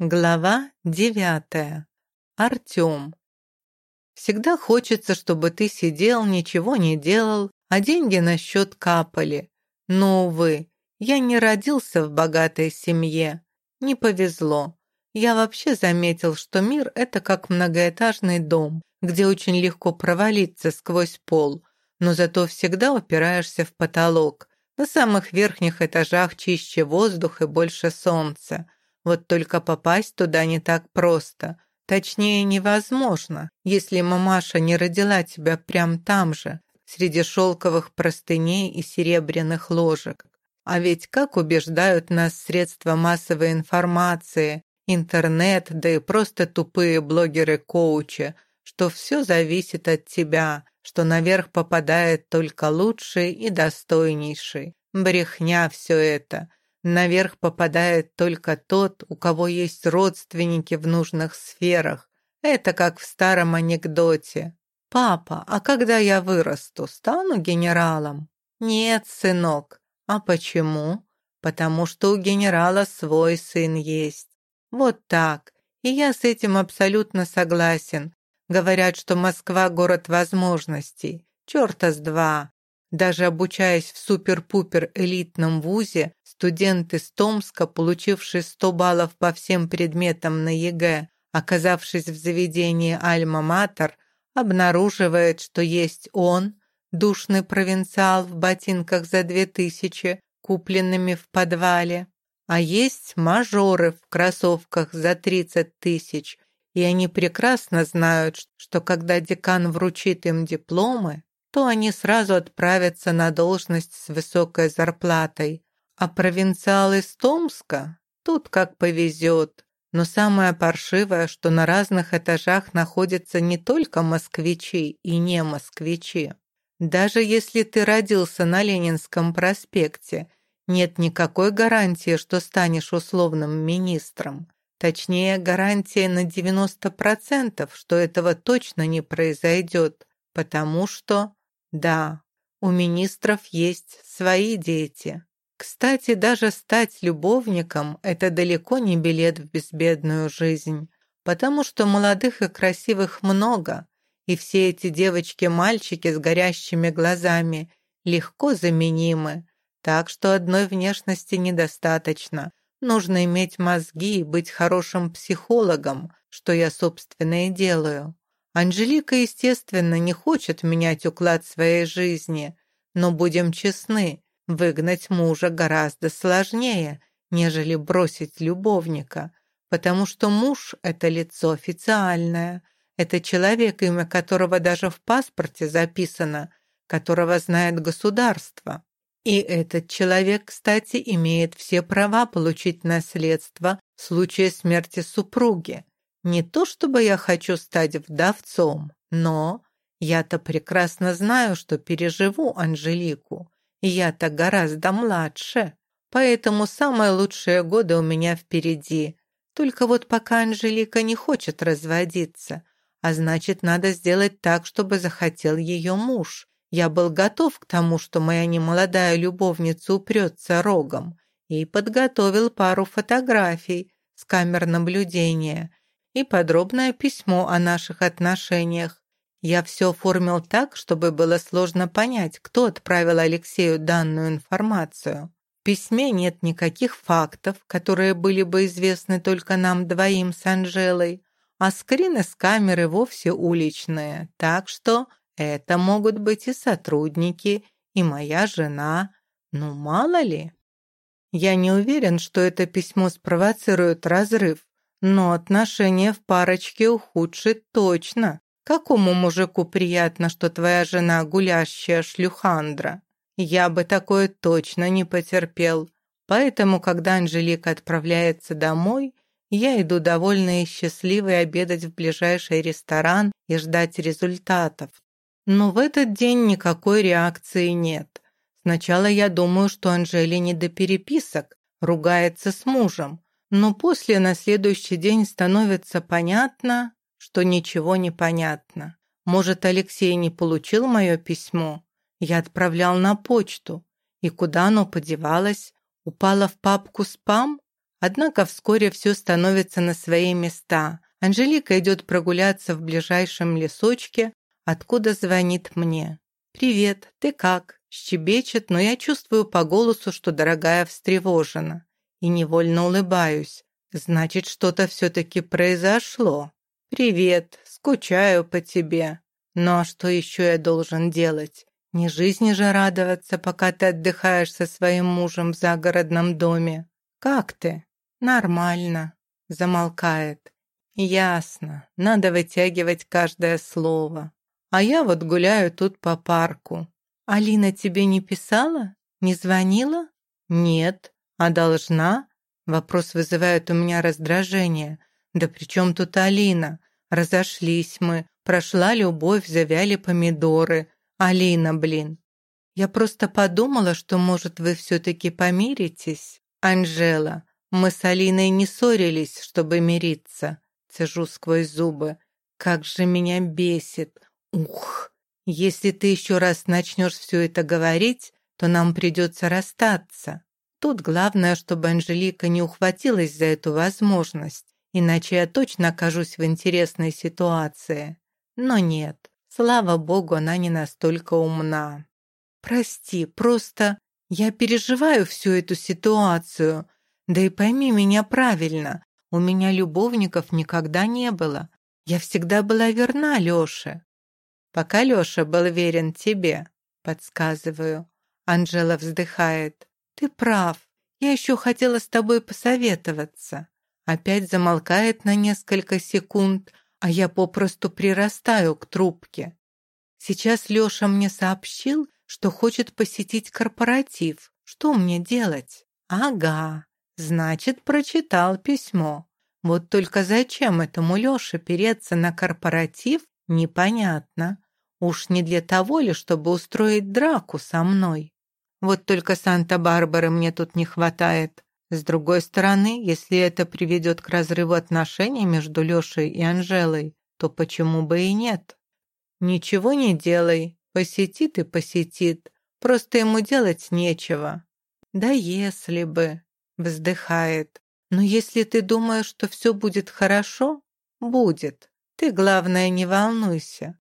Глава девятая. Артём. Всегда хочется, чтобы ты сидел, ничего не делал, а деньги на счет капали. Но, увы, я не родился в богатой семье. Не повезло. Я вообще заметил, что мир – это как многоэтажный дом, где очень легко провалиться сквозь пол, но зато всегда упираешься в потолок. На самых верхних этажах чище воздух и больше солнца. Вот только попасть туда не так просто. Точнее, невозможно, если мамаша не родила тебя прямо там же, среди шелковых простыней и серебряных ложек. А ведь как убеждают нас средства массовой информации, интернет, да и просто тупые блогеры-коучи, что все зависит от тебя, что наверх попадает только лучший и достойнейший. Брехня все это. Наверх попадает только тот, у кого есть родственники в нужных сферах. Это как в старом анекдоте. «Папа, а когда я вырасту, стану генералом?» «Нет, сынок. А почему?» «Потому что у генерала свой сын есть». Вот так. И я с этим абсолютно согласен. Говорят, что Москва – город возможностей. Чёрта с два. Даже обучаясь в супер-пупер элитном вузе, студент из Томска, получивший 100 баллов по всем предметам на ЕГЭ, оказавшись в заведении «Альма-Матер», обнаруживает, что есть он, душный провинциал в ботинках за две тысячи, купленными в подвале, а есть мажоры в кроссовках за 30 тысяч, и они прекрасно знают, что когда декан вручит им дипломы, то они сразу отправятся на должность с высокой зарплатой. А провинциал из Томска? Тут как повезет. Но самое паршивое, что на разных этажах находятся не только москвичи и не москвичи. Даже если ты родился на Ленинском проспекте, нет никакой гарантии, что станешь условным министром. Точнее, гарантия на 90%, что этого точно не произойдет, потому что да, у министров есть свои дети. Кстати, даже стать любовником – это далеко не билет в безбедную жизнь, потому что молодых и красивых много, и все эти девочки-мальчики с горящими глазами легко заменимы, так что одной внешности недостаточно. Нужно иметь мозги и быть хорошим психологом, что я, собственно, и делаю. Анжелика, естественно, не хочет менять уклад своей жизни, но будем честны, выгнать мужа гораздо сложнее, нежели бросить любовника, потому что муж – это лицо официальное, это человек, имя которого даже в паспорте записано, которого знает государство. И этот человек, кстати, имеет все права получить наследство в случае смерти супруги. Не то чтобы я хочу стать вдовцом, но я-то прекрасно знаю, что переживу Анжелику. Я-то гораздо младше, поэтому самые лучшие годы у меня впереди. Только вот пока Анжелика не хочет разводиться, а значит, надо сделать так, чтобы захотел ее муж. Я был готов к тому, что моя немолодая любовница упрется рогом, и подготовил пару фотографий с камер наблюдения – и подробное письмо о наших отношениях. Я все оформил так, чтобы было сложно понять, кто отправил Алексею данную информацию. В письме нет никаких фактов, которые были бы известны только нам двоим с Анжелой, а скрины с камеры вовсе уличные, так что это могут быть и сотрудники, и моя жена, ну мало ли. Я не уверен, что это письмо спровоцирует разрыв, но отношения в парочке ухудшит точно. Какому мужику приятно, что твоя жена гулящая шлюхандра? Я бы такое точно не потерпел. Поэтому, когда Анжелика отправляется домой, я иду довольный и счастливый обедать в ближайший ресторан и ждать результатов. Но в этот день никакой реакции нет. Сначала я думаю, что Анжеле не до переписок, ругается с мужем, но после на следующий день становится понятно, что ничего не понятно. Может, Алексей не получил мое письмо? Я отправлял на почту. И куда оно подевалось? Упало в папку «Спам»? Однако вскоре все становится на свои места. Анжелика идет прогуляться в ближайшем лесочке, откуда звонит мне. «Привет, ты как?» Щебечет, но я чувствую по голосу, что дорогая встревожена. И невольно улыбаюсь. Значит, что-то все-таки произошло. «Привет, скучаю по тебе. А что еще я должен делать? Не жизни же радоваться, пока ты отдыхаешь со своим мужем в загородном доме. Как ты?» «Нормально», — замолкает. «Ясно, надо вытягивать каждое слово. А я вот гуляю тут по парку. Алина тебе не писала? Не звонила? Нет. А должна? Вопрос вызывает у меня раздражение. Да при чем тут Алина? Разошлись мы. Прошла любовь, завяли помидоры. Алина, блин. Я просто подумала, что, может, вы все-таки помиритесь. Анжела, мы с Алиной не ссорились, чтобы мириться. Цежу сквозь зубы. Как же меня бесит. Ух, если ты еще раз начнешь все это говорить, то нам придется расстаться. Тут главное, чтобы Анжелика не ухватилась за эту возможность, иначе я точно окажусь в интересной ситуации. Но нет, слава богу, она не настолько умна. Прости, просто я переживаю всю эту ситуацию. Да и пойми меня правильно, у меня любовников никогда не было. Я всегда была верна Лёше. Пока Лёша был верен тебе, подсказываю. Анжела вздыхает. Ты прав. Я еще хотела с тобой посоветоваться. Опять замолкает на несколько секунд, а я попросту прирастаю к трубке. Сейчас Лёша мне сообщил, что хочет посетить корпоратив. Что мне делать? Ага, значит, прочитал письмо. Вот только зачем этому Лёше переться на корпоратив, непонятно. Уж не для того ли, чтобы устроить драку со мной? Вот только Санта-Барбары мне тут не хватает. С другой стороны, если это приведет к разрыву отношений между Лешей и Анжелой, то почему бы и нет? Ничего не делай, посетит и посетит, просто ему делать нечего. Да если бы, вздыхает. Но если ты думаешь, что все будет хорошо, будет. Ты, главное, не волнуйся.